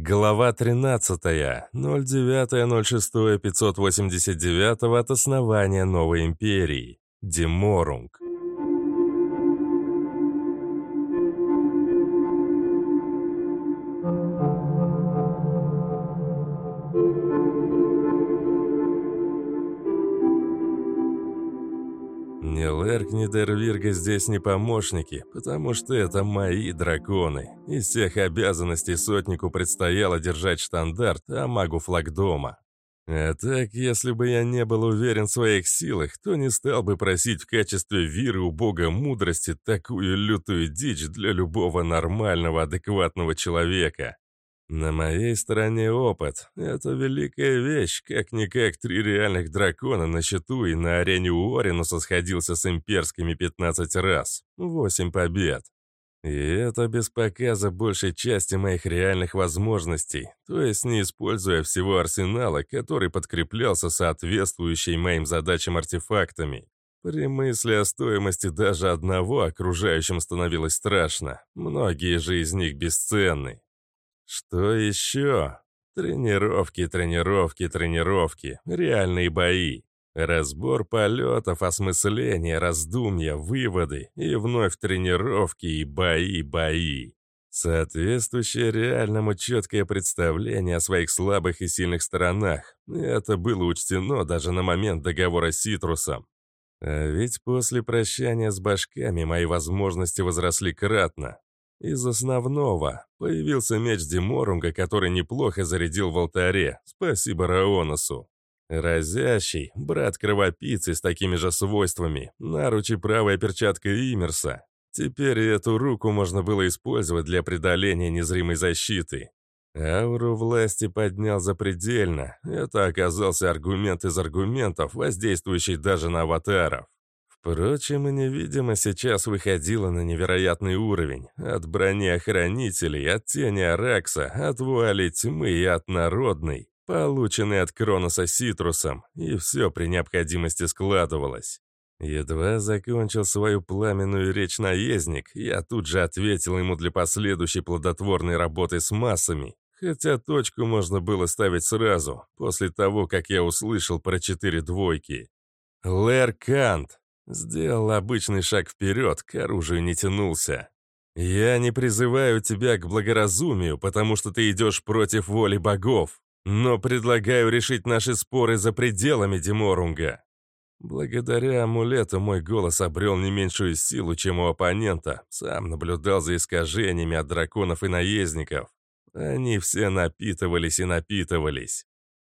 Глава 13. 09.06.589 от основания новой империи. Деморунг. Ни Лерк, ни Дервирга здесь не помощники, потому что это мои драконы. Из всех обязанностей сотнику предстояло держать штандарт, а магу флаг дома. А так, если бы я не был уверен в своих силах, то не стал бы просить в качестве виры у бога мудрости такую лютую дичь для любого нормального, адекватного человека. На моей стороне опыт. Это великая вещь. Как-никак три реальных дракона на счету и на арене Уоринуса сходился с имперскими 15 раз. Восемь побед. И это без показа большей части моих реальных возможностей, то есть не используя всего арсенала, который подкреплялся соответствующей моим задачам артефактами. При мысли о стоимости даже одного окружающим становилось страшно. Многие же из них бесценны. Что еще? Тренировки, тренировки, тренировки, реальные бои. Разбор полетов, осмысление, раздумья, выводы и вновь тренировки и бои, бои. Соответствующее реальному четкое представление о своих слабых и сильных сторонах. Это было учтено даже на момент договора с Ситрусом. А ведь после прощания с башками мои возможности возросли кратно. Из основного появился меч Деморунга, который неплохо зарядил в алтаре, спасибо Раоносу. Разящий, брат кровопийцы с такими же свойствами, наручи правая перчатка Имерса. Теперь эту руку можно было использовать для преодоления незримой защиты. Ауру власти поднял запредельно. Это оказался аргумент из аргументов, воздействующий даже на аватаров. Впрочем, и невидимо сейчас выходила на невероятный уровень. От брони охранителей, от тени Аракса, от вуали тьмы и от народной, полученной от Кроноса Ситрусом, и все при необходимости складывалось. Едва закончил свою пламенную речь наездник, я тут же ответил ему для последующей плодотворной работы с массами, хотя точку можно было ставить сразу, после того, как я услышал про четыре двойки. Лэр Кант, Сделал обычный шаг вперед, к оружию не тянулся. «Я не призываю тебя к благоразумию, потому что ты идешь против воли богов, но предлагаю решить наши споры за пределами Деморунга». Благодаря амулету мой голос обрел не меньшую силу, чем у оппонента. Сам наблюдал за искажениями от драконов и наездников. Они все напитывались и напитывались.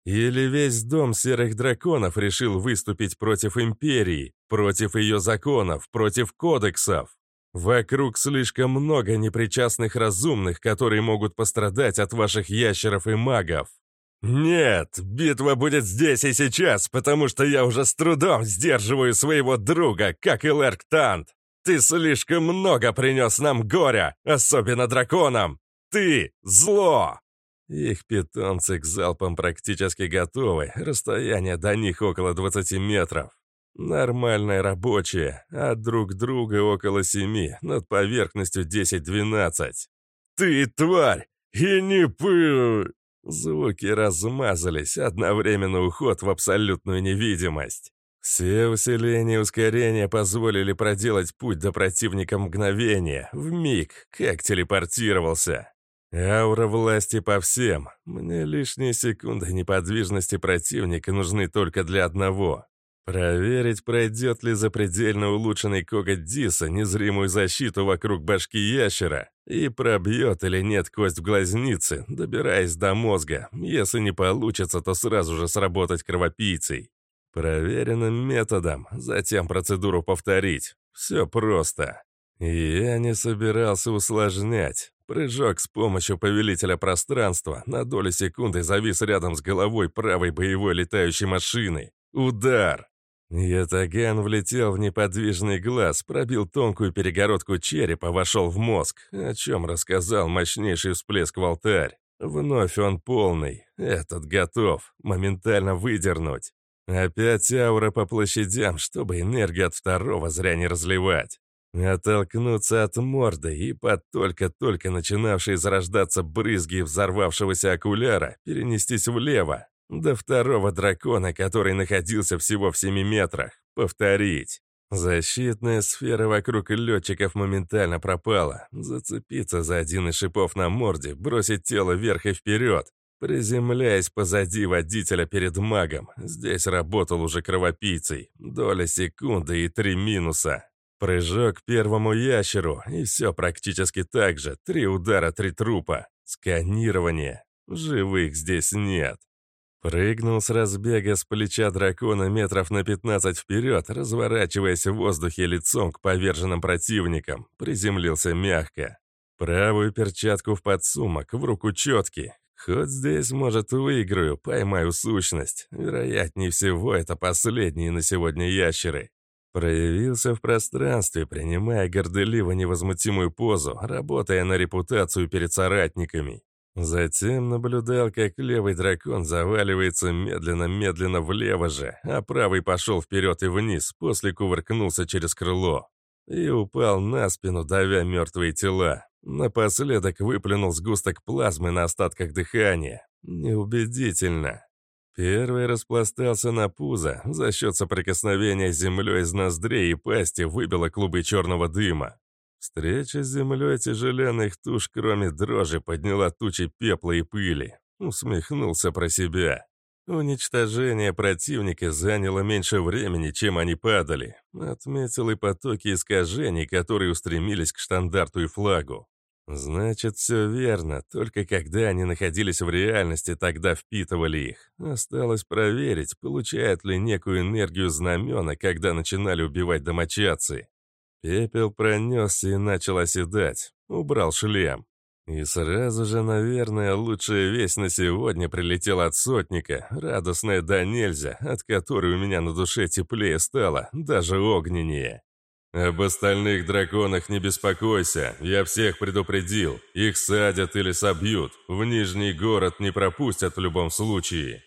Или весь дом серых драконов решил выступить против империи, против ее законов, против кодексов? Вокруг слишком много непричастных разумных, которые могут пострадать от ваших ящеров и магов. «Нет, битва будет здесь и сейчас, потому что я уже с трудом сдерживаю своего друга, как и Лерктант. Ты слишком много принес нам горя, особенно драконам. Ты — зло!» Их питомцы к залпам практически готовы, расстояние до них около 20 метров. Нормальные рабочие, а друг друга около 7, над поверхностью 10-12. «Ты тварь! И не пы...» Звуки размазались, одновременно уход в абсолютную невидимость. Все усиления и ускорения позволили проделать путь до противника мгновения, в миг, как телепортировался. Аура власти по всем. Мне лишние секунды неподвижности противника нужны только для одного. Проверить, пройдет ли запредельно улучшенный коготь Диса незримую защиту вокруг башки ящера и пробьет или нет кость в глазнице, добираясь до мозга. Если не получится, то сразу же сработать кровопийцей. Проверенным методом, затем процедуру повторить. Все просто. И я не собирался усложнять. Прыжок с помощью повелителя пространства на долю секунды завис рядом с головой правой боевой летающей машины. Удар! Ятаган влетел в неподвижный глаз, пробил тонкую перегородку черепа, вошел в мозг, о чем рассказал мощнейший всплеск в алтарь. Вновь он полный. Этот готов. Моментально выдернуть. Опять аура по площадям, чтобы энергию от второго зря не разливать. Оттолкнуться от морды и под только-только начинавшие зарождаться брызги взорвавшегося окуляра перенестись влево, до второго дракона, который находился всего в семи метрах. Повторить. Защитная сфера вокруг летчиков моментально пропала. Зацепиться за один из шипов на морде, бросить тело вверх и вперед. Приземляясь позади водителя перед магом, здесь работал уже кровопийцей. Доля секунды и три минуса. Прыжок первому ящеру, и все практически так же. Три удара, три трупа. Сканирование. Живых здесь нет. Прыгнул с разбега с плеча дракона метров на 15 вперед, разворачиваясь в воздухе лицом к поверженным противникам. Приземлился мягко. Правую перчатку в подсумок, в руку четки. Хоть здесь, может, выиграю, поймаю сущность. Вероятнее всего, это последние на сегодня ящеры. Проявился в пространстве, принимая горделиво невозмутимую позу, работая на репутацию перед соратниками. Затем наблюдал, как левый дракон заваливается медленно-медленно влево же, а правый пошел вперед и вниз, после кувыркнулся через крыло. И упал на спину, давя мертвые тела. Напоследок выплюнул сгусток плазмы на остатках дыхания. Неубедительно. Первый распластался на пузо, за счет соприкосновения с землей из ноздрей и пасти выбило клубы черного дыма. Встреча с землей тяжеленных туш, кроме дрожи, подняла тучи пепла и пыли. Усмехнулся про себя. Уничтожение противника заняло меньше времени, чем они падали. Отметил и потоки искажений, которые устремились к штандарту и флагу. Значит, все верно, только когда они находились в реальности, тогда впитывали их. Осталось проверить, получают ли некую энергию знамена, когда начинали убивать домочадцы. Пепел пронесся и начал оседать. Убрал шлем. И сразу же, наверное, лучшая весть на сегодня прилетела от сотника, радостная да нельзя, от которой у меня на душе теплее стало, даже огненнее. «Об остальных драконах не беспокойся, я всех предупредил. Их садят или собьют, в Нижний город не пропустят в любом случае».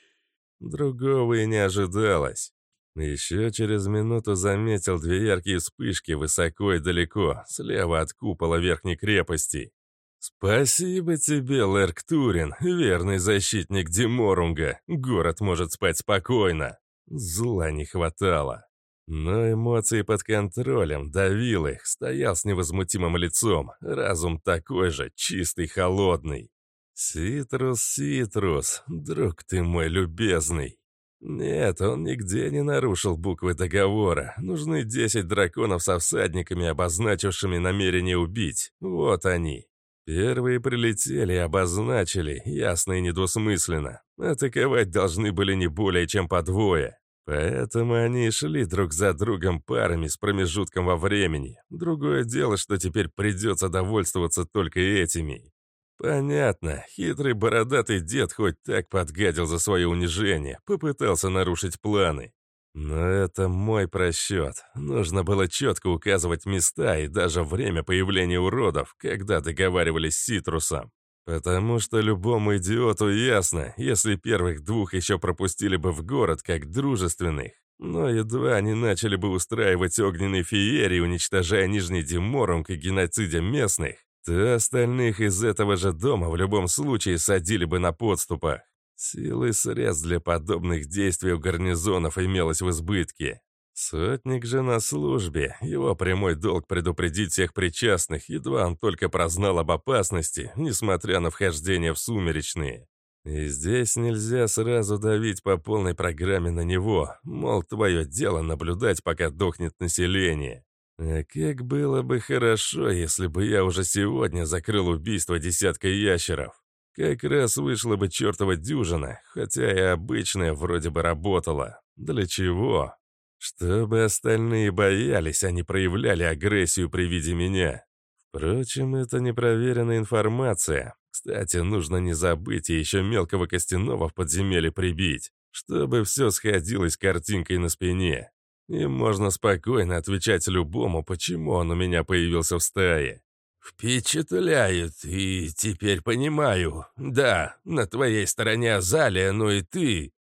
Другого и не ожидалось. Еще через минуту заметил две яркие вспышки высоко и далеко, слева от купола верхней крепости. «Спасибо тебе, Лерк Турин, верный защитник Диморунга. Город может спать спокойно». Зла не хватало. Но эмоции под контролем, давил их, стоял с невозмутимым лицом, разум такой же, чистый, холодный. «Ситрус, Ситрус, друг ты мой любезный!» Нет, он нигде не нарушил буквы договора. Нужны десять драконов со всадниками, обозначившими намерение убить. Вот они. Первые прилетели и обозначили, ясно и недвусмысленно. Атаковать должны были не более чем по двое. Поэтому они шли друг за другом парами с промежутком во времени. Другое дело, что теперь придется довольствоваться только этими. Понятно, хитрый бородатый дед хоть так подгадил за свое унижение, попытался нарушить планы. Но это мой просчет. Нужно было четко указывать места и даже время появления уродов, когда договаривались с Ситрусом. Потому что любому идиоту ясно, если первых двух еще пропустили бы в город как дружественных, но едва они начали бы устраивать огненные феерии, уничтожая Нижний Диморунг и геноцидя местных, то остальных из этого же дома в любом случае садили бы на подступах. Силы средств для подобных действий у гарнизонов имелось в избытке. Сотник же на службе, его прямой долг предупредить всех причастных, едва он только прознал об опасности, несмотря на вхождение в сумеречные. И здесь нельзя сразу давить по полной программе на него, мол, твое дело наблюдать, пока дохнет население. А как было бы хорошо, если бы я уже сегодня закрыл убийство десятка ящеров. Как раз вышла бы чертова дюжина, хотя и обычная вроде бы работала. Для чего? Чтобы остальные боялись, а не проявляли агрессию при виде меня. Впрочем, это непроверенная информация. Кстати, нужно не забыть и еще мелкого костяного в подземелье прибить, чтобы все сходилось картинкой на спине. И можно спокойно отвечать любому, почему он у меня появился в стае. «Впечатляет, и теперь понимаю. Да, на твоей стороне Азалия, но и ты...»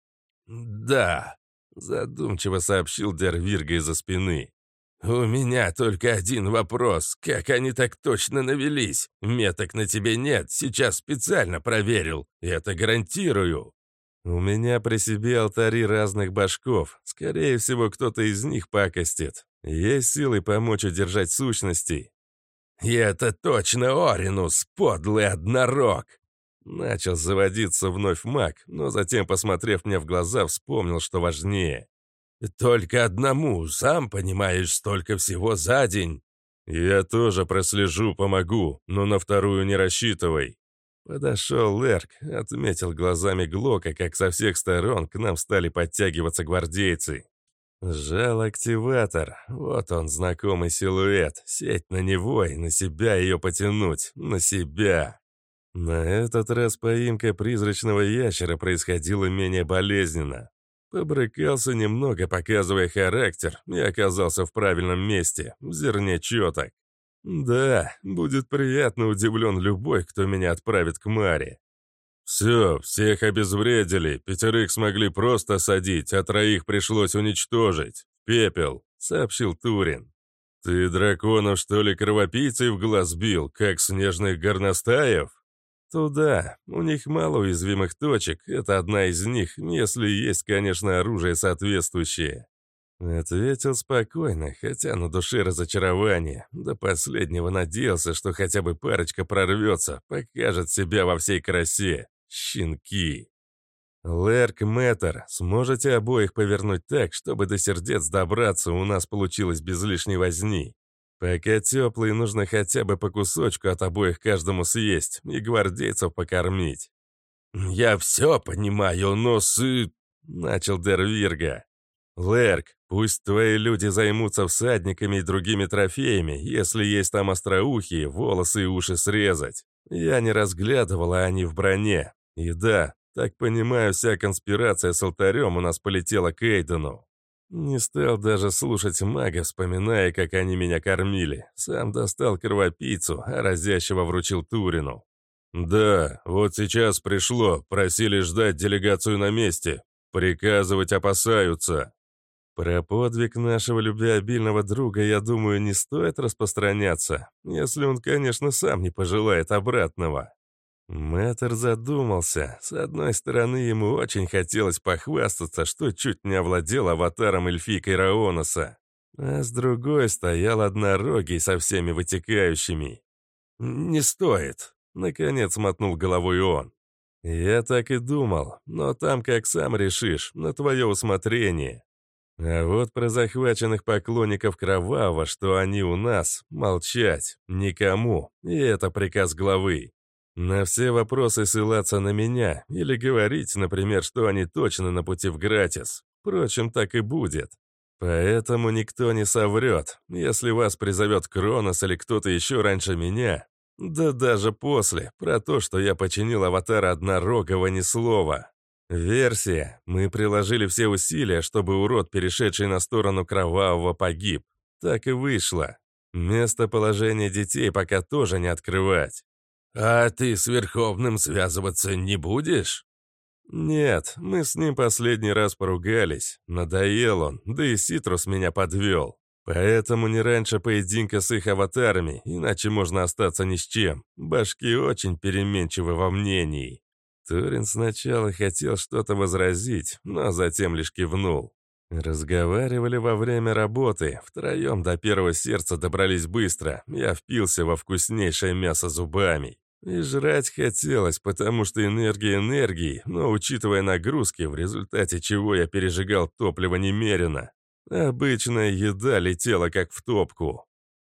«Да», Задумчиво сообщил Дервирга из-за спины. «У меня только один вопрос. Как они так точно навелись? Меток на тебе нет, сейчас специально проверил. Это гарантирую». «У меня при себе алтари разных башков. Скорее всего, кто-то из них пакостит. Есть силы помочь удержать сущностей». «И это точно Оринус, подлый однорог!» Начал заводиться вновь маг, но затем, посмотрев мне в глаза, вспомнил, что важнее. «Только одному, сам понимаешь, столько всего за день». «Я тоже прослежу, помогу, но на вторую не рассчитывай». Подошел Лерк, отметил глазами Глока, как со всех сторон к нам стали подтягиваться гвардейцы. Жал активатор. Вот он, знакомый силуэт. Сеть на него и на себя ее потянуть. На себя. На этот раз поимка призрачного ящера происходила менее болезненно. Побрыкался немного, показывая характер, и оказался в правильном месте, в зерне четок. Да, будет приятно удивлен любой, кто меня отправит к Маре. «Все, всех обезвредили, пятерых смогли просто садить, а троих пришлось уничтожить. Пепел», — сообщил Турин. «Ты драконов, что ли, кровопийцей в глаз бил, как снежных горностаев?» «Туда. У них мало уязвимых точек. Это одна из них, если есть, конечно, оружие соответствующее». Ответил спокойно, хотя на душе разочарование. До последнего надеялся, что хотя бы парочка прорвется, покажет себя во всей красе. Щенки. Лерк Мэттер, сможете обоих повернуть так, чтобы до сердец добраться у нас получилось без лишней возни? Пока теплые, нужно хотя бы по кусочку от обоих каждому съесть и гвардейцев покормить. «Я все понимаю, но сы...» — начал Дервирга. «Лерк, пусть твои люди займутся всадниками и другими трофеями, если есть там остроухие, волосы и уши срезать. Я не разглядывала, они в броне. И да, так понимаю, вся конспирация с алтарем у нас полетела к Эйдену. Не стал даже слушать мага, вспоминая, как они меня кормили. Сам достал кровопийцу, а разящего вручил Турину. «Да, вот сейчас пришло, просили ждать делегацию на месте. Приказывать опасаются». Про подвиг нашего любвеобильного друга, я думаю, не стоит распространяться, если он, конечно, сам не пожелает обратного. Мэтр задумался. С одной стороны, ему очень хотелось похвастаться, что чуть не овладел аватаром эльфийкой Раоноса. А с другой стоял однорогий со всеми вытекающими. «Не стоит», — наконец мотнул головой он. «Я так и думал, но там как сам решишь, на твое усмотрение. А вот про захваченных поклонников Кровавого, что они у нас, молчать, никому, и это приказ главы. На все вопросы ссылаться на меня или говорить, например, что они точно на пути в Гратис. Впрочем, так и будет. Поэтому никто не соврет, если вас призовет Кронос или кто-то еще раньше меня. Да даже после, про то, что я починил аватар однорогого ни слова. Версия. Мы приложили все усилия, чтобы урод, перешедший на сторону кровавого, погиб. Так и вышло. Местоположение детей пока тоже не открывать. «А ты с Верховным связываться не будешь?» «Нет, мы с ним последний раз поругались. Надоел он, да и Ситрус меня подвел. Поэтому не раньше поединка с их аватарами, иначе можно остаться ни с чем. Башки очень переменчивы во мнении». Турин сначала хотел что-то возразить, но затем лишь кивнул. Разговаривали во время работы, втроем до первого сердца добрались быстро, я впился во вкуснейшее мясо зубами. И жрать хотелось, потому что энергия энергии, но учитывая нагрузки, в результате чего я пережигал топливо немерено, обычная еда летела как в топку.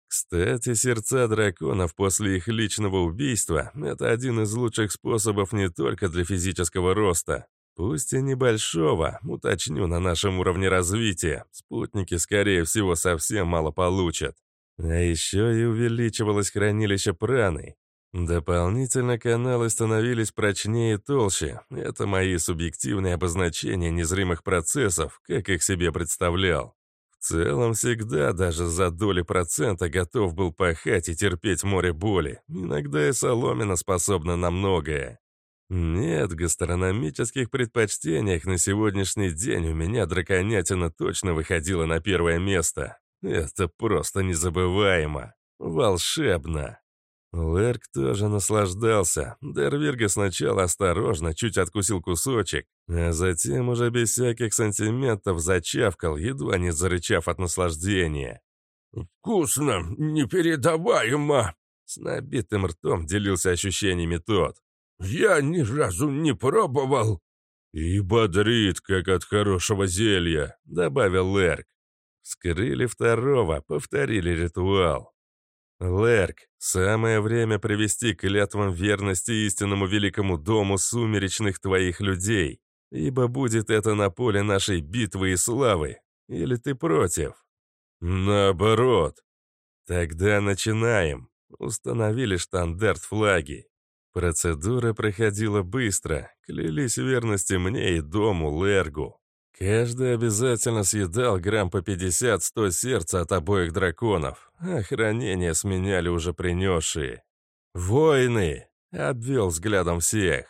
Кстати, сердца драконов после их личного убийства – это один из лучших способов не только для физического роста, Пусть и небольшого, уточню на нашем уровне развития, спутники, скорее всего, совсем мало получат. А еще и увеличивалось хранилище праны. Дополнительно каналы становились прочнее и толще. Это мои субъективные обозначения незримых процессов, как их себе представлял. В целом всегда даже за доли процента готов был пахать и терпеть море боли. Иногда и соломина способна на многое. Нет, в гастрономических предпочтениях на сегодняшний день у меня драконятина точно выходила на первое место. Это просто незабываемо. Волшебно. Лерк тоже наслаждался. Дервирга сначала осторожно, чуть откусил кусочек, а затем уже без всяких сантиментов зачавкал, едва не зарычав от наслаждения. «Вкусно, непередаваемо!» С набитым ртом делился ощущениями тот. «Я ни разу не пробовал!» «И бодрит, как от хорошего зелья», — добавил Лерк. Скрыли второго, повторили ритуал. Лерк, самое время привести к клятвам верности истинному великому дому сумеречных твоих людей, ибо будет это на поле нашей битвы и славы. Или ты против? Наоборот. Тогда начинаем. Установили штандарт флаги. Процедура проходила быстро, клялись верности мне и дому Лергу. Каждый обязательно съедал грамм по 50-100 сердца от обоих драконов, а хранение сменяли уже принесшие. «Войны!» — обвел взглядом всех.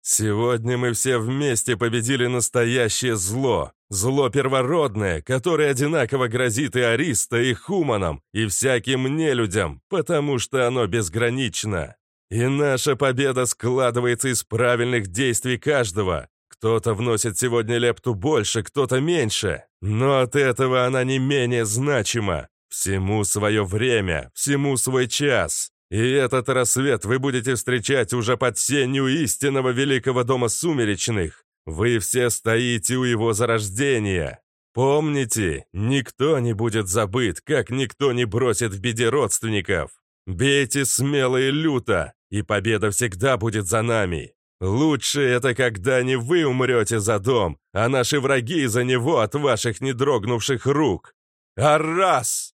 «Сегодня мы все вместе победили настоящее зло, зло первородное, которое одинаково грозит и Ариста, и Хуманам, и всяким нелюдям, потому что оно безгранично. И наша победа складывается из правильных действий каждого, кто-то вносит сегодня лепту больше, кто-то меньше, но от этого она не менее значима. Всему свое время, всему свой час. И этот рассвет вы будете встречать уже под сенью истинного великого дома сумеречных. Вы все стоите у его зарождения. Помните, никто не будет забыт, как никто не бросит в беде родственников. Бейте смело и люто, и победа всегда будет за нами. Лучше это, когда не вы умрете за дом, а наши враги за него от ваших недрогнувших рук. А раз!»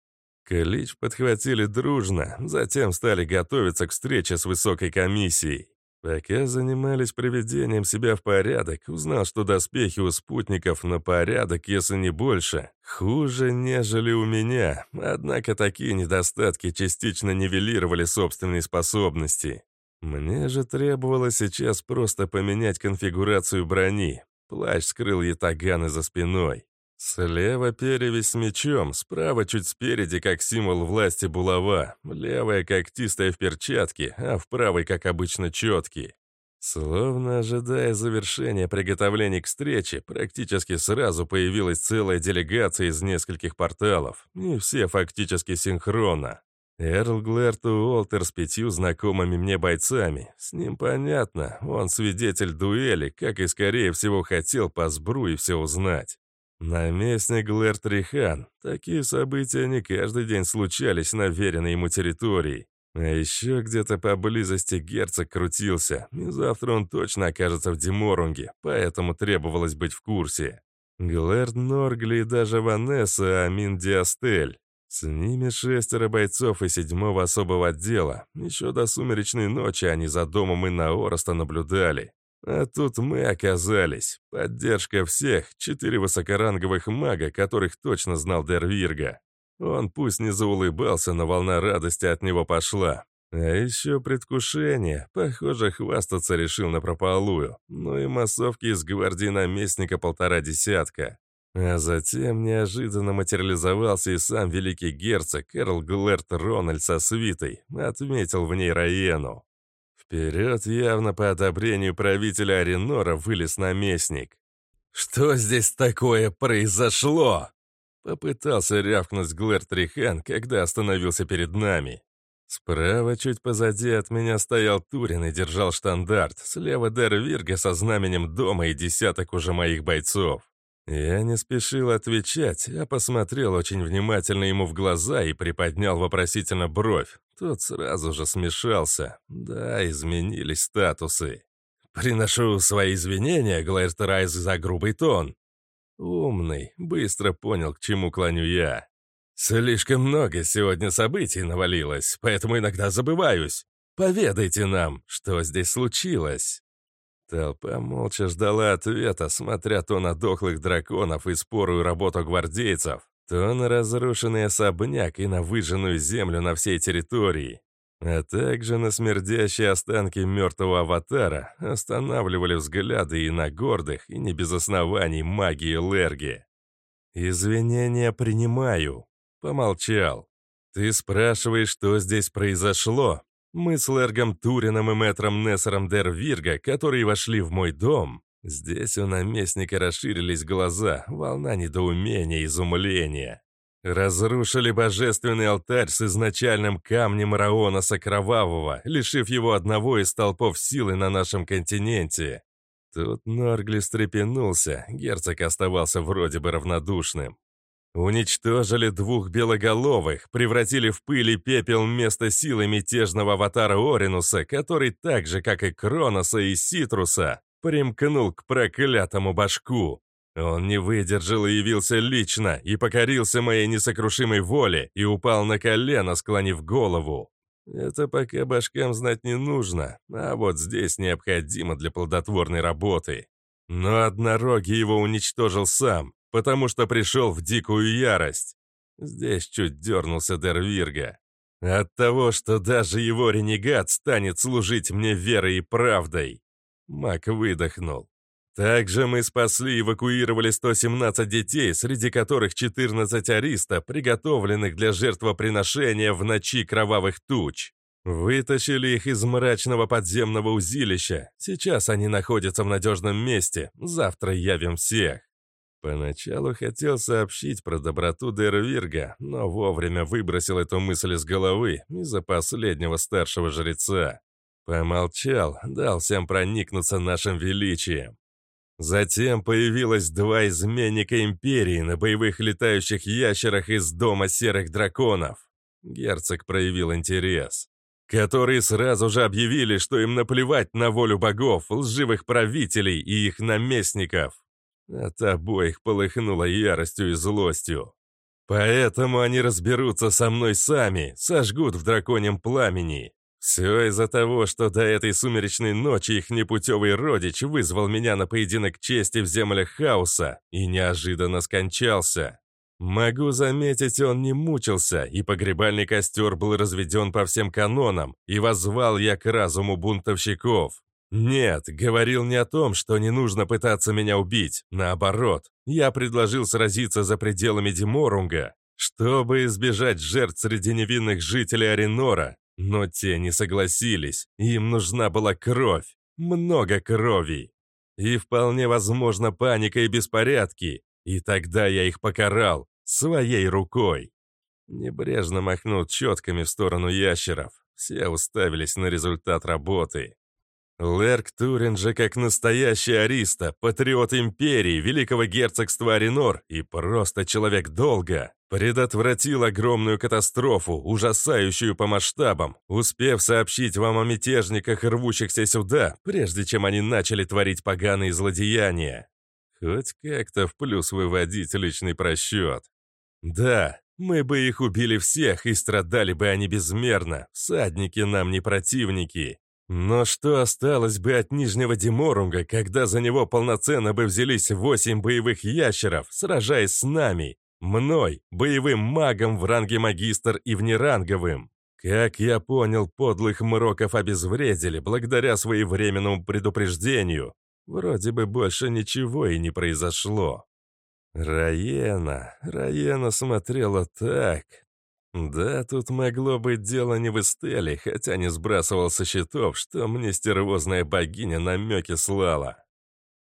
Клич подхватили дружно, затем стали готовиться к встрече с высокой комиссией. Пока занимались приведением себя в порядок, узнал, что доспехи у спутников на порядок, если не больше, хуже, нежели у меня, однако такие недостатки частично нивелировали собственные способности. Мне же требовалось сейчас просто поменять конфигурацию брони. Плащ скрыл ятаганы за спиной. Слева перевесь с мечом, справа чуть спереди, как символ власти булава, левая когтистая в перчатке, а в правой, как обычно, четкий. Словно ожидая завершения приготовлений к встрече, практически сразу появилась целая делегация из нескольких порталов, и все фактически синхронно. Эрл Глэрт Уолтер с пятью знакомыми мне бойцами. С ним понятно, он свидетель дуэли, как и скорее всего хотел по сбру и все узнать. Наместник Глэрт Рихан. Такие события не каждый день случались на веренной ему территории. А еще где-то поблизости герцог крутился, и завтра он точно окажется в Диморунге, поэтому требовалось быть в курсе. Глэрд Норгли и даже Ванесса Амин Диастель. С ними шестеро бойцов и седьмого особого отдела. Еще до сумеречной ночи они за домом и на Ороста наблюдали. А тут мы оказались. Поддержка всех, четыре высокоранговых мага, которых точно знал Дервирга. Он пусть не заулыбался, но волна радости от него пошла. А еще предвкушение. Похоже, хвастаться решил напропалую. Ну и массовки из гвардии наместника полтора десятка. А затем неожиданно материализовался и сам великий герцог Эрл Глэрт Рональд со свитой, отметил в ней Раену. Вперед явно по одобрению правителя Аренора вылез наместник. «Что здесь такое произошло?» Попытался рявкнуть Глэр Трихан, когда остановился перед нами. Справа, чуть позади от меня стоял Турин и держал штандарт, слева Дер Вирга со знаменем дома и десяток уже моих бойцов. Я не спешил отвечать, а посмотрел очень внимательно ему в глаза и приподнял вопросительно бровь. Тот сразу же смешался. Да, изменились статусы. «Приношу свои извинения, Глэртерайз, за грубый тон». Умный, быстро понял, к чему клоню я. «Слишком много сегодня событий навалилось, поэтому иногда забываюсь. Поведайте нам, что здесь случилось». Толпа молча ждала ответа, смотря то на дохлых драконов и спорую работу гвардейцев, то на разрушенный особняк и на выжженную землю на всей территории, а также на смердящие останки мертвого аватара, останавливали взгляды и на гордых, и не без оснований магии Лерги. «Извинения принимаю», Помолчал. «Ты спрашиваешь, что здесь произошло? Мы с Лергом Турином и мэтром Нессером Дервирга, которые вошли в мой дом. Здесь у наместника расширились глаза, волна недоумения изумления. Разрушили божественный алтарь с изначальным камнем Раоноса Кровавого, лишив его одного из толпов силы на нашем континенте. Тут Норгли стрепенулся, герцог оставался вроде бы равнодушным. Уничтожили двух белоголовых, превратили в пыль и пепел место силы мятежного аватара Оринуса, который так же, как и Кроноса и Ситруса, примкнул к проклятому башку. Он не выдержал и явился лично, и покорился моей несокрушимой воле, и упал на колено, склонив голову. Это пока башкам знать не нужно, а вот здесь необходимо для плодотворной работы. Но однорогий его уничтожил сам, потому что пришел в дикую ярость. Здесь чуть дернулся Дервирга. От того, что даже его ренегат станет служить мне верой и правдой. Мак выдохнул. Также мы спасли и эвакуировали 117 детей, среди которых 14 ариста, приготовленных для жертвоприношения в ночи кровавых туч. Вытащили их из мрачного подземного узилища. Сейчас они находятся в надежном месте. Завтра явим всех. Поначалу хотел сообщить про доброту Дервирга, но вовремя выбросил эту мысль из головы из-за последнего старшего жреца. Помолчал, дал всем проникнуться нашим величием. Затем появилось два изменника Империи на боевых летающих ящерах из Дома Серых Драконов. Герцог проявил интерес. Которые сразу же объявили, что им наплевать на волю богов, лживых правителей и их наместников. От обоих полыхнуло яростью и злостью. Поэтому они разберутся со мной сами, сожгут в драконьем пламени. Все из-за того, что до этой сумеречной ночи их непутевый родич вызвал меня на поединок чести в землях хаоса и неожиданно скончался. Могу заметить, он не мучился, и погребальный костер был разведен по всем канонам, и возвал я к разуму бунтовщиков. «Нет, говорил не о том, что не нужно пытаться меня убить. Наоборот, я предложил сразиться за пределами Диморунга, чтобы избежать жертв среди невинных жителей Аренора. Но те не согласились, им нужна была кровь, много крови. И вполне возможно паника и беспорядки. И тогда я их покарал своей рукой». Небрежно махнул четками в сторону ящеров. Все уставились на результат работы. Лерк Турин же как настоящий ариста, патриот империи, великого герцогства Аринор и просто человек долга, предотвратил огромную катастрофу, ужасающую по масштабам, успев сообщить вам о мятежниках, рвущихся сюда, прежде чем они начали творить поганые злодеяния. Хоть как-то в плюс выводить личный просчет. Да, мы бы их убили всех, и страдали бы они безмерно. Всадники нам не противники. Но что осталось бы от Нижнего Диморунга, когда за него полноценно бы взялись восемь боевых ящеров, сражаясь с нами, мной, боевым магом в ранге магистр и внеранговым? Как я понял, подлых мроков обезвредили благодаря своевременному предупреждению. Вроде бы больше ничего и не произошло. Раена, Раена смотрела так, да, тут могло быть дело не в Эстеле, хотя не сбрасывал со счетов, что мне стервозная богиня намеки слала.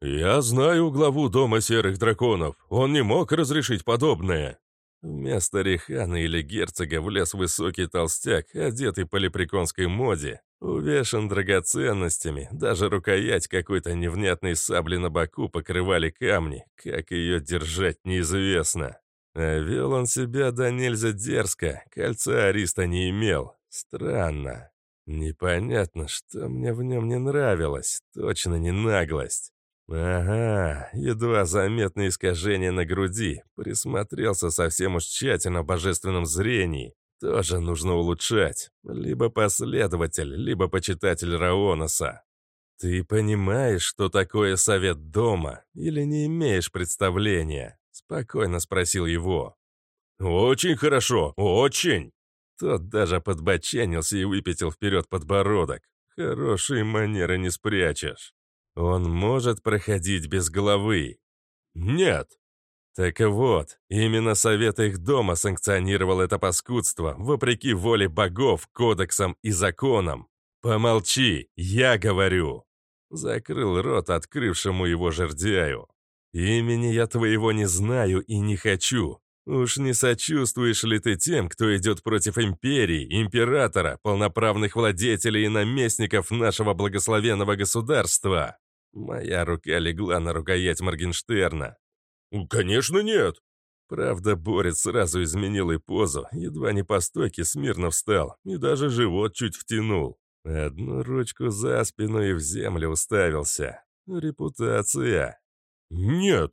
«Я знаю главу Дома Серых Драконов. Он не мог разрешить подобное». Вместо Рихана или герцога влез высокий толстяк, одетый по лепреконской моде, увешан драгоценностями, даже рукоять какой-то невнятной сабли на боку покрывали камни, как ее держать неизвестно. А вел он себя да нельзя дерзко, кольца Ариста не имел. Странно. Непонятно, что мне в нем не нравилось, точно не наглость. Ага, едва заметное искажение на груди, присмотрелся совсем уж тщательно в божественном зрении. Тоже нужно улучшать. Либо последователь, либо почитатель Раоноса. Ты понимаешь, что такое совет дома, или не имеешь представления? Спокойно спросил его. «Очень хорошо, очень!» Тот даже подбоченился и выпятил вперед подбородок. Хорошие манеры не спрячешь. Он может проходить без головы. Нет. Так вот, именно совет их дома санкционировал это паскудство, вопреки воле богов, кодексам и законам. Помолчи, я говорю. Закрыл рот открывшему его жердяю. Имени я твоего не знаю и не хочу. Уж не сочувствуешь ли ты тем, кто идет против империи, императора, полноправных владетелей и наместников нашего благословенного государства? Моя рука легла на рукоять Моргенштерна. «Конечно нет!» Правда, Борец сразу изменил и позу, едва не по стойке смирно встал, и даже живот чуть втянул. Одну ручку за спину и в землю уставился. Репутация. «Нет!»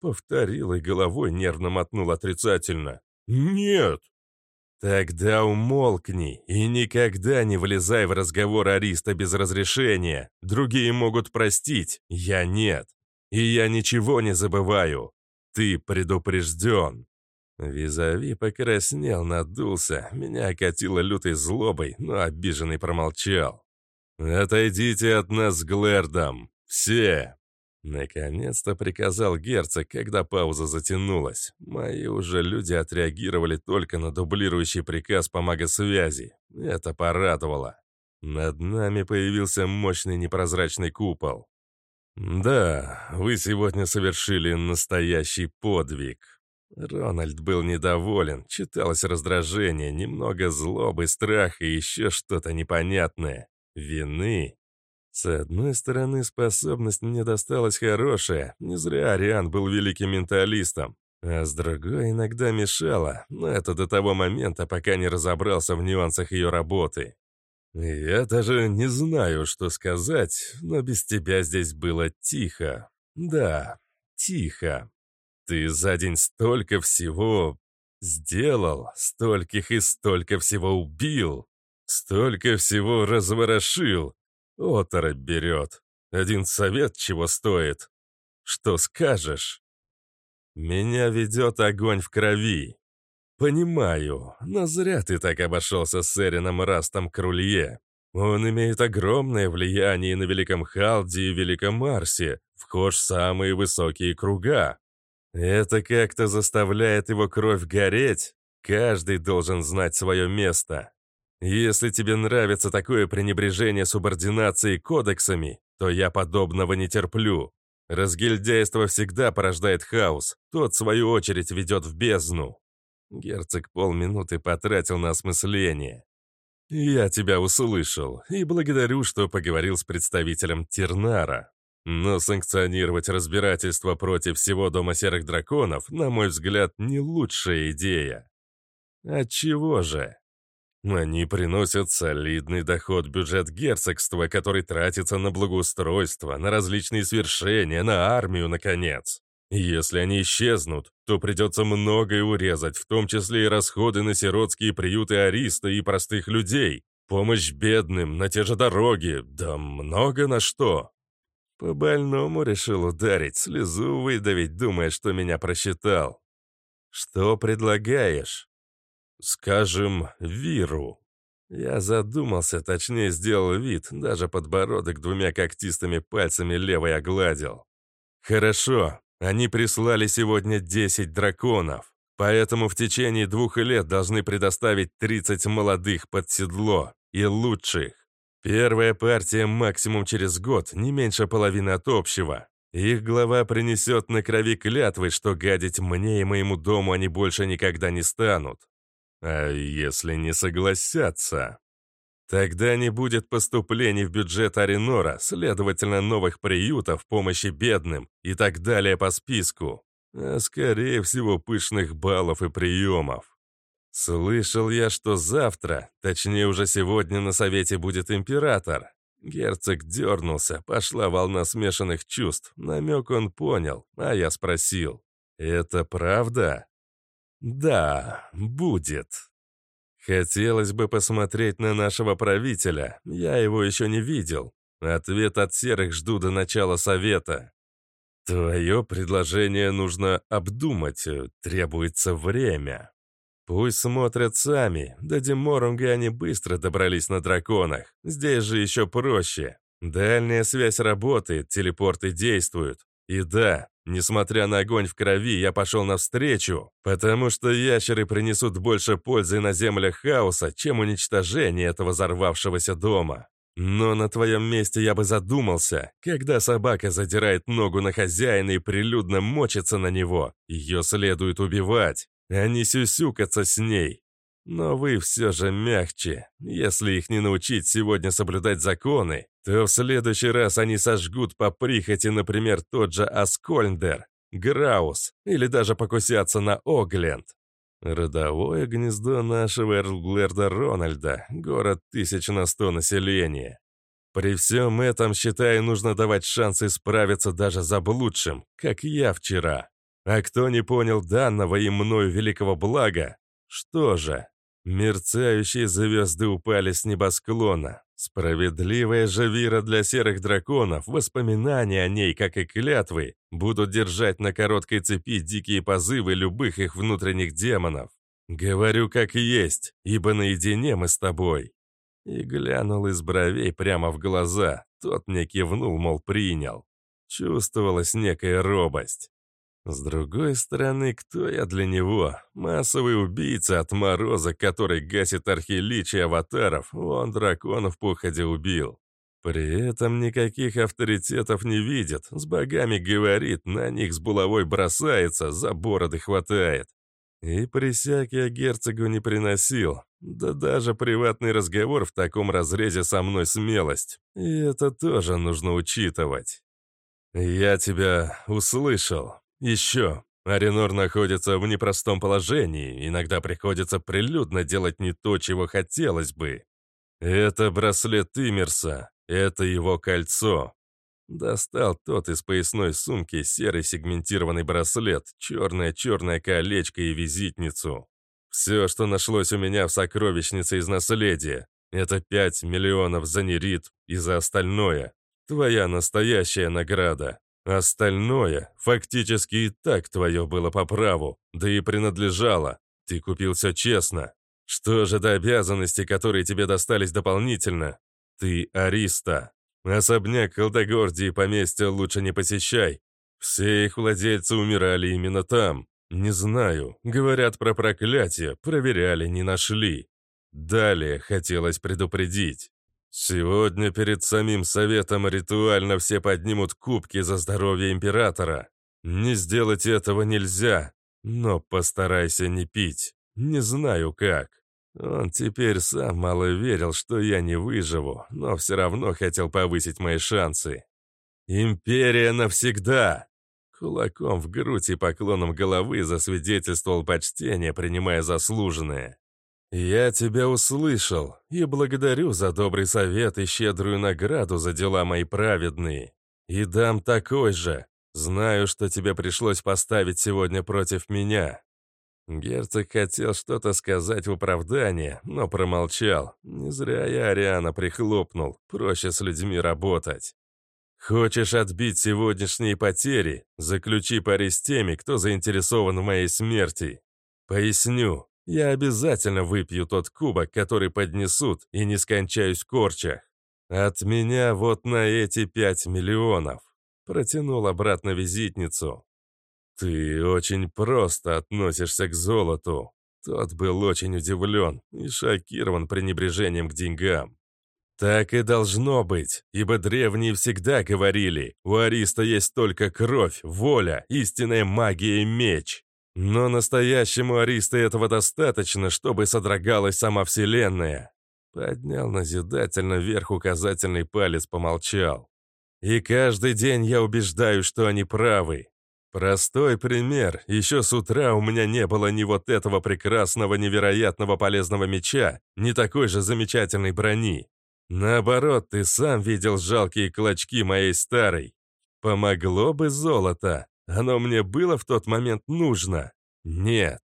Повторил и головой нервно мотнул отрицательно. «Нет!» «Тогда умолкни и никогда не влезай в разговор Ариста без разрешения. Другие могут простить, я нет. И я ничего не забываю. Ты предупрежден». Визави покраснел, надулся, меня окатило лютой злобой, но обиженный промолчал. «Отойдите от нас с Глэрдом! Все!» Наконец-то приказал герцог, когда пауза затянулась. Мои уже люди отреагировали только на дублирующий приказ по магосвязи. Это порадовало. Над нами появился мощный непрозрачный купол. «Да, вы сегодня совершили настоящий подвиг». Рональд был недоволен, читалось раздражение, немного злобы, страха и еще что-то непонятное. Вины с одной стороны, способность мне досталась хорошая, не зря Ариан был великим менталистом, а с другой иногда мешала, но это до того момента, пока не разобрался в нюансах ее работы. Я даже не знаю, что сказать, но без тебя здесь было тихо. Да, тихо. Ты за день столько всего сделал, стольких и столько всего убил, столько всего разворошил, Оторопь берет. Один совет чего стоит. Что скажешь? Меня ведет огонь в крови. Понимаю, но зря ты так обошелся с Эрином Растом Крулье. Он имеет огромное влияние на Великом Халде и Великом Марсе, вхож в самые высокие круга. Это как-то заставляет его кровь гореть. Каждый должен знать свое место. Если тебе нравится такое пренебрежение субординацией кодексами, то я подобного не терплю. Разгильдяйство всегда порождает хаос, тот, в свою очередь, ведет в бездну. Герцог полминуты потратил на осмысление. «Я тебя услышал и благодарю, что поговорил с представителем Тернара. Но санкционировать разбирательство против всего Дома Серых Драконов, на мой взгляд, не лучшая идея. Отчего же? Они приносят солидный доход в бюджет герцогства, который тратится на благоустройство, на различные свершения, на армию, наконец. Если они исчезнут, то придется многое урезать, в том числе и расходы на сиротские приюты Ариста и простых людей, помощь бедным, на те же дороги, да много на что. По больному решил ударить, слезу выдавить, думая, что меня просчитал. Что предлагаешь? Скажем, Виру. Я задумался, точнее сделал вид, даже подбородок двумя когтистыми пальцами левой огладил. Хорошо, они прислали сегодня 10 драконов, поэтому в течение двух лет должны предоставить 30 молодых под седло и лучших. Первая партия максимум через год, не меньше половины от общего. Их глава принесет на крови клятвы, что гадить мне и моему дому они больше никогда не станут. А если не согласятся? Тогда не будет поступлений в бюджет Аренора, следовательно, новых приютов, помощи бедным и так далее по списку. А скорее всего, пышных баллов и приемов. Слышал я, что завтра, точнее уже сегодня на совете будет император. Герцог дернулся, пошла волна смешанных чувств. Намек он понял, а я спросил. «Это правда?» «Да, будет». Хотелось бы посмотреть на нашего правителя, я его еще не видел. Ответ от серых жду до начала совета. Твое предложение нужно обдумать, требуется время. Пусть смотрят сами, до Деморунга они быстро добрались на драконах. Здесь же еще проще. Дальняя связь работает, телепорты действуют. И да, несмотря на огонь в крови, я пошел навстречу, потому что ящеры принесут больше пользы на землях хаоса, чем уничтожение этого взорвавшегося дома. Но на твоем месте я бы задумался, когда собака задирает ногу на хозяина и прилюдно мочится на него, ее следует убивать, а не сюсюкаться с ней. Но вы все же мягче. Если их не научить сегодня соблюдать законы, то в следующий раз они сожгут по прихоти, например, тот же Аскольндер, Граус или даже покусятся на Огленд. Родовое гнездо нашего Эрлглерда Рональда, город тысяч на сто населения. При всем этом, считаю, нужно давать шансы справиться даже заблудшим, как я вчера. А кто не понял данного и мною великого блага, что же, мерцающие звезды упали с небосклона. Справедливая же вира для серых драконов, воспоминания о ней, как и клятвы, будут держать на короткой цепи дикие позывы любых их внутренних демонов. Говорю как есть, ибо наедине мы с тобой. И глянул из бровей прямо в глаза, тот мне кивнул, мол, принял. Чувствовалась некая робость. С другой стороны, кто я для него? Массовый убийца от мороза, который гасит архиличий аватаров, он драконов походе убил. При этом никаких авторитетов не видит, с богами говорит, на них с булавой бросается, за бороды хватает. И присяги я герцогу не приносил, да даже приватный разговор в таком разрезе со мной смелость. И это тоже нужно учитывать. «Я тебя услышал», еще, Аренор находится в непростом положении, иногда приходится прилюдно делать не то, чего хотелось бы. Это браслет Имерса, это его кольцо. Достал тот из поясной сумки серый сегментированный браслет, черное-черное колечко и визитницу. Все, что нашлось у меня в сокровищнице из наследия, это пять миллионов за нерит и за остальное. Твоя настоящая награда. Остальное фактически и так твое было по праву, да и принадлежало. Ты купил все честно. Что же до обязанностей, которые тебе достались дополнительно? Ты ариста. Особняк Колдогордии поместья лучше не посещай. Все их владельцы умирали именно там. Не знаю, говорят про проклятие, проверяли, не нашли. Далее хотелось предупредить. Сегодня перед самим советом ритуально все поднимут кубки за здоровье императора. Не сделать этого нельзя, но постарайся не пить. Не знаю как. Он теперь сам мало верил, что я не выживу, но все равно хотел повысить мои шансы. «Империя навсегда!» Кулаком в грудь и поклоном головы засвидетельствовал почтение, принимая заслуженное. «Я тебя услышал и благодарю за добрый совет и щедрую награду за дела мои праведные. И дам такой же. Знаю, что тебе пришлось поставить сегодня против меня». Герцог хотел что-то сказать в оправдание, но промолчал. Не зря я Ариана прихлопнул, проще с людьми работать. «Хочешь отбить сегодняшние потери? Заключи пари с теми, кто заинтересован в моей смерти. Поясню, я обязательно выпью тот кубок, который поднесут, и не скончаюсь в корчах. От меня вот на эти пять миллионов. Протянул обратно визитницу. Ты очень просто относишься к золоту. Тот был очень удивлен и шокирован пренебрежением к деньгам. Так и должно быть, ибо древние всегда говорили, у Ариста есть только кровь, воля, истинная магия и меч. Но настоящему Аристу этого достаточно, чтобы содрогалась сама Вселенная. Поднял назидательно вверх указательный палец, помолчал. И каждый день я убеждаю, что они правы. Простой пример. Еще с утра у меня не было ни вот этого прекрасного, невероятного полезного меча, ни такой же замечательной брони. Наоборот, ты сам видел жалкие клочки моей старой. Помогло бы золото, оно мне было в тот момент нужно? Нет.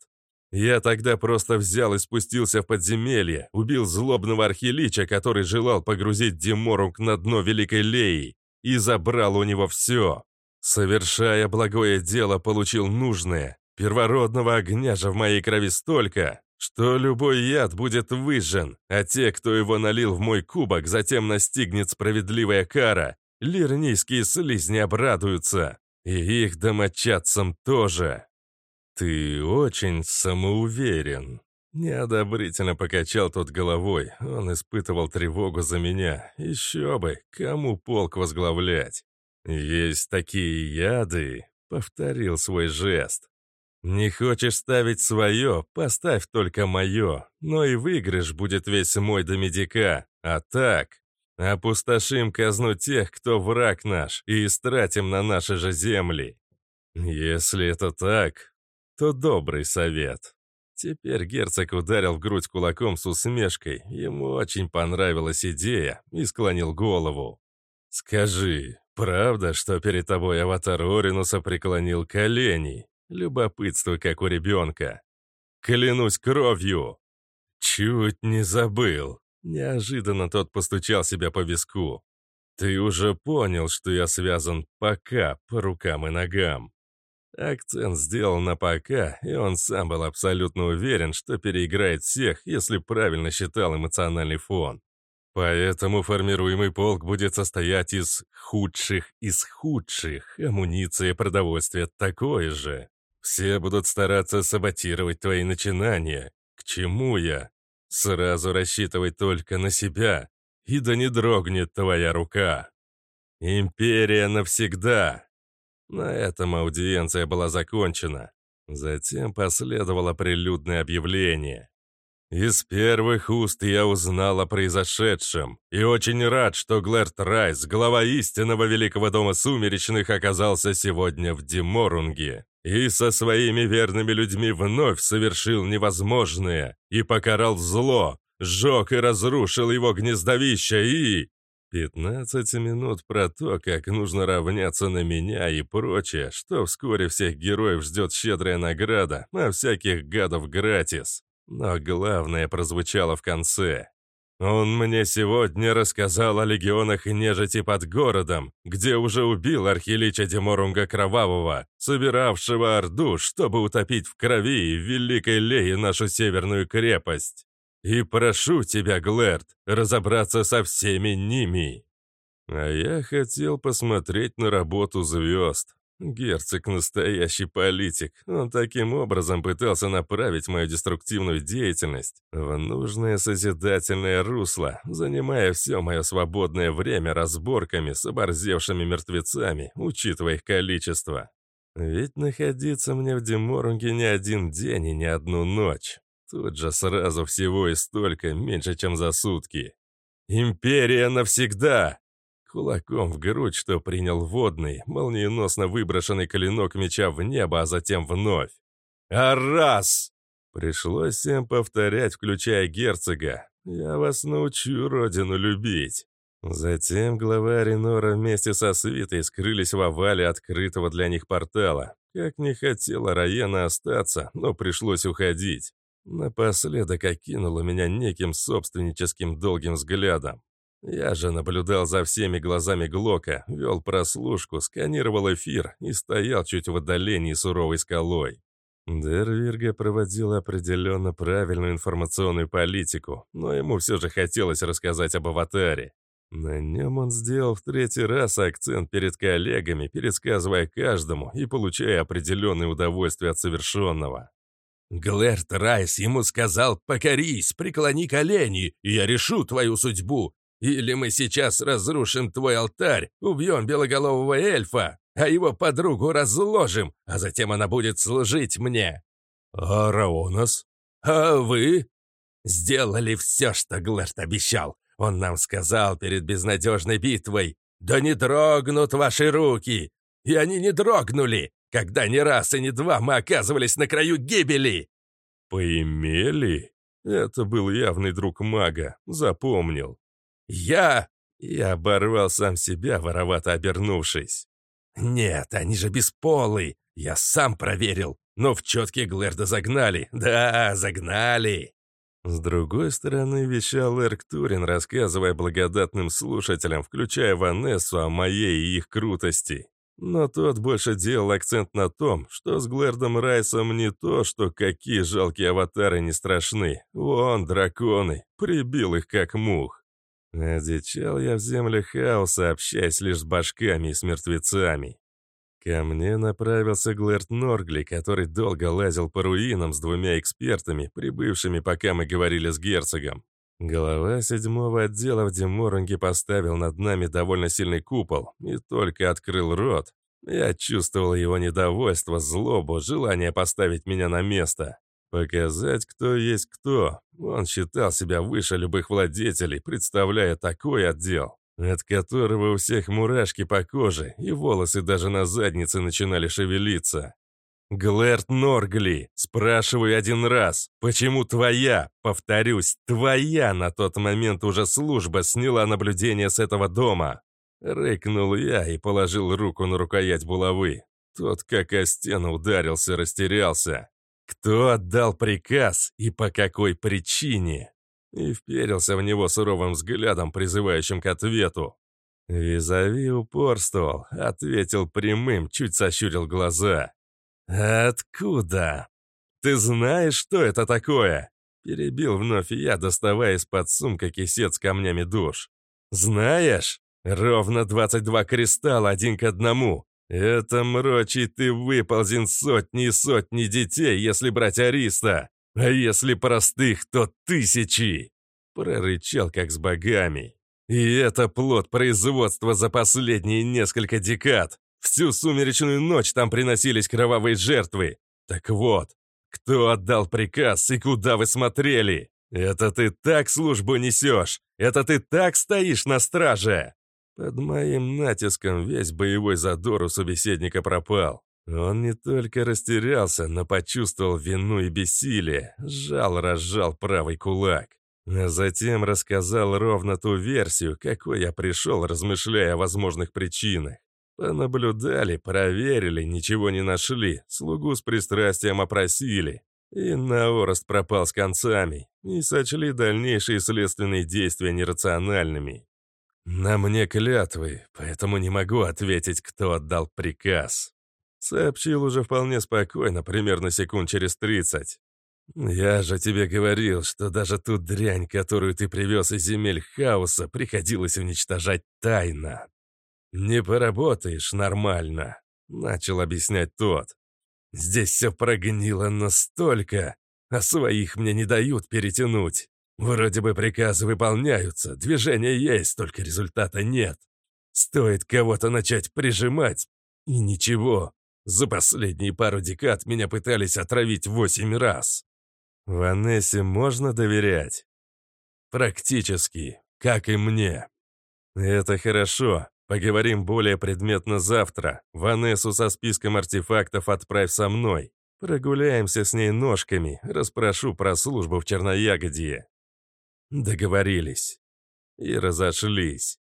Я тогда просто взял и спустился в подземелье, убил злобного архилича, который желал погрузить Диморук на дно Великой Леи, и забрал у него все. Совершая благое дело, получил нужное. Первородного огня же в моей крови столько, что любой яд будет выжжен, а те, кто его налил в мой кубок, затем настигнет справедливая кара. Лирнийские слизни обрадуются. И их домочадцам тоже. Ты очень самоуверен. Неодобрительно покачал тот головой. Он испытывал тревогу за меня. Еще бы, кому полк возглавлять? Есть такие яды, повторил свой жест. Не хочешь ставить свое, поставь только мое, но и выигрыш будет весь мой до медика. А так, опустошим казну тех, кто враг наш, и истратим на наши же земли. Если это так, то добрый совет. Теперь герцог ударил в грудь кулаком с усмешкой. Ему очень понравилась идея и склонил голову. «Скажи, правда, что перед тобой аватар Оринуса преклонил колени? Любопытство, как у ребенка. Клянусь кровью!» «Чуть не забыл!» Неожиданно тот постучал себя по виску. «Ты уже понял, что я связан пока по рукам и ногам. Акцент сделал на «пока», и он сам был абсолютно уверен, что переиграет всех, если правильно считал эмоциональный фон. Поэтому формируемый полк будет состоять из худших из худших, амуниция и продовольствие такое же. Все будут стараться саботировать твои начинания. К чему я? Сразу рассчитывай только на себя, и да не дрогнет твоя рука. Империя навсегда. На этом аудиенция была закончена. Затем последовало прилюдное объявление. Из первых уст я узнал о произошедшем, и очень рад, что Глэрт Райс, глава истинного Великого Дома Сумеречных, оказался сегодня в Диморунге и со своими верными людьми вновь совершил невозможное и покарал зло, сжег и разрушил его гнездовище и... 15 минут про то, как нужно равняться на меня и прочее, что вскоре всех героев ждет щедрая награда, а всяких гадов гратис. Но главное прозвучало в конце. Он мне сегодня рассказал о легионах нежити под городом, где уже убил архилича Деморунга Кровавого, собиравшего Орду, чтобы утопить в крови и Великой Лее нашу северную крепость. И прошу тебя, Глэрд, разобраться со всеми ними. А я хотел посмотреть на работу звезд. Герцог – настоящий политик. Он таким образом пытался направить мою деструктивную деятельность в нужное созидательное русло, занимая все мое свободное время разборками с оборзевшими мертвецами, учитывая их количество. Ведь находиться мне в Деморунге не один день и не одну ночь. Тут же сразу всего и столько, меньше, чем за сутки. «Империя навсегда!» Кулаком в грудь, что принял водный, молниеносно выброшенный клинок меча в небо, а затем вновь. «А раз!» Пришлось всем повторять, включая герцога. «Я вас научу родину любить». Затем глава Ренора вместе со свитой скрылись в овале открытого для них портала. Как не хотела Раена остаться, но пришлось уходить. Напоследок окинула меня неким собственническим долгим взглядом. Я же наблюдал за всеми глазами Глока, вел прослушку, сканировал эфир и стоял чуть в отдалении суровой скалой. Дервирга проводил определенно правильную информационную политику, но ему все же хотелось рассказать об аватаре. На нем он сделал в третий раз акцент перед коллегами, пересказывая каждому и получая определенное удовольствие от совершенного. Глэрт Райс ему сказал «Покорись, преклони колени, и я решу твою судьбу. Или мы сейчас разрушим твой алтарь, убьем белоголового эльфа, а его подругу разложим, а затем она будет служить мне». «А Раонас?» «А вы?» «Сделали все, что Глэрт обещал. Он нам сказал перед безнадежной битвой, «Да не дрогнут ваши руки!» И они не дрогнули когда ни раз и ни два мы оказывались на краю гибели!» «Поимели?» Это был явный друг мага, запомнил. «Я...» Я оборвал сам себя, воровато обернувшись. «Нет, они же бесполы. Я сам проверил. Но в четкие Глэрда загнали. Да, загнали!» С другой стороны, вещал Эрк Турин, рассказывая благодатным слушателям, включая Ванессу, о моей и их крутости. Но тот больше делал акцент на том, что с Глэрдом Райсом не то, что какие жалкие аватары не страшны. Вон, драконы, прибил их как мух. Одичал я в земле хаоса, общаясь лишь с башками и с мертвецами. Ко мне направился Глэрт Норгли, который долго лазил по руинам с двумя экспертами, прибывшими, пока мы говорили с герцогом. Глава седьмого отдела в Деморунге поставил над нами довольно сильный купол и только открыл рот. Я чувствовал его недовольство, злобу, желание поставить меня на место. Показать, кто есть кто. Он считал себя выше любых владетелей, представляя такой отдел от которого у всех мурашки по коже, и волосы даже на заднице начинали шевелиться. «Глэрт Норгли, спрашиваю один раз, почему твоя, повторюсь, твоя на тот момент уже служба сняла наблюдение с этого дома?» Рыкнул я и положил руку на рукоять булавы. Тот, как о стену ударился, растерялся. «Кто отдал приказ и по какой причине?» и вперился в него суровым взглядом, призывающим к ответу. Визави упорствовал, ответил прямым, чуть сощурил глаза. «Откуда? Ты знаешь, что это такое?» Перебил вновь я, доставая из-под сумка кисет с камнями душ. «Знаешь? Ровно 22 кристалла один к одному. Это мрочий ты выползен сотни и сотни детей, если брать Ариста. А если простых, то тысячи!» Прорычал, как с богами. «И это плод производства за последние несколько декад. Всю сумеречную ночь там приносились кровавые жертвы. Так вот, кто отдал приказ и куда вы смотрели? Это ты так службу несешь? Это ты так стоишь на страже?» Под моим натиском весь боевой задор у собеседника пропал. Он не только растерялся, но почувствовал вину и бессилие, сжал-разжал правый кулак. А затем рассказал ровно ту версию, какой я пришел, размышляя о возможных причинах. Понаблюдали, проверили, ничего не нашли, слугу с пристрастием опросили. И Наорост пропал с концами, и сочли дальнейшие следственные действия нерациональными. На мне клятвы, поэтому не могу ответить, кто отдал приказ. Сообщил уже вполне спокойно, примерно секунд через тридцать. «Я же тебе говорил, что даже ту дрянь, которую ты привез из земель хаоса, приходилось уничтожать тайно. Не поработаешь нормально», — начал объяснять тот. «Здесь все прогнило настолько, а своих мне не дают перетянуть. Вроде бы приказы выполняются, движения есть, только результата нет. Стоит кого-то начать прижимать, и ничего, за последние пару декад меня пытались отравить восемь раз. Ванессе можно доверять? Практически, как и мне. Это хорошо. Поговорим более предметно завтра. Ванессу со списком артефактов отправь со мной. Прогуляемся с ней ножками, расспрошу про службу в Черноягодье. Договорились. И разошлись.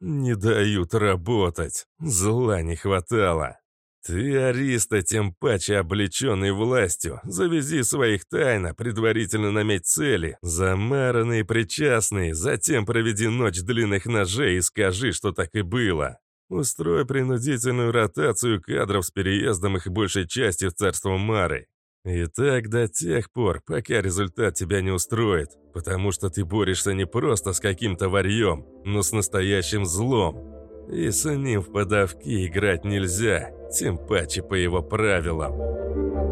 Не дают работать. Зла не хватало. «Ты, Ариста, тем паче облеченный властью, завези своих тайно, предварительно наметь цели, замаранные причастные, затем проведи ночь длинных ножей и скажи, что так и было. Устрой принудительную ротацию кадров с переездом их большей части в царство Мары. И так до тех пор, пока результат тебя не устроит, потому что ты борешься не просто с каким-то варьем, но с настоящим злом, и с ним в подавки играть нельзя, тем паче по его правилам.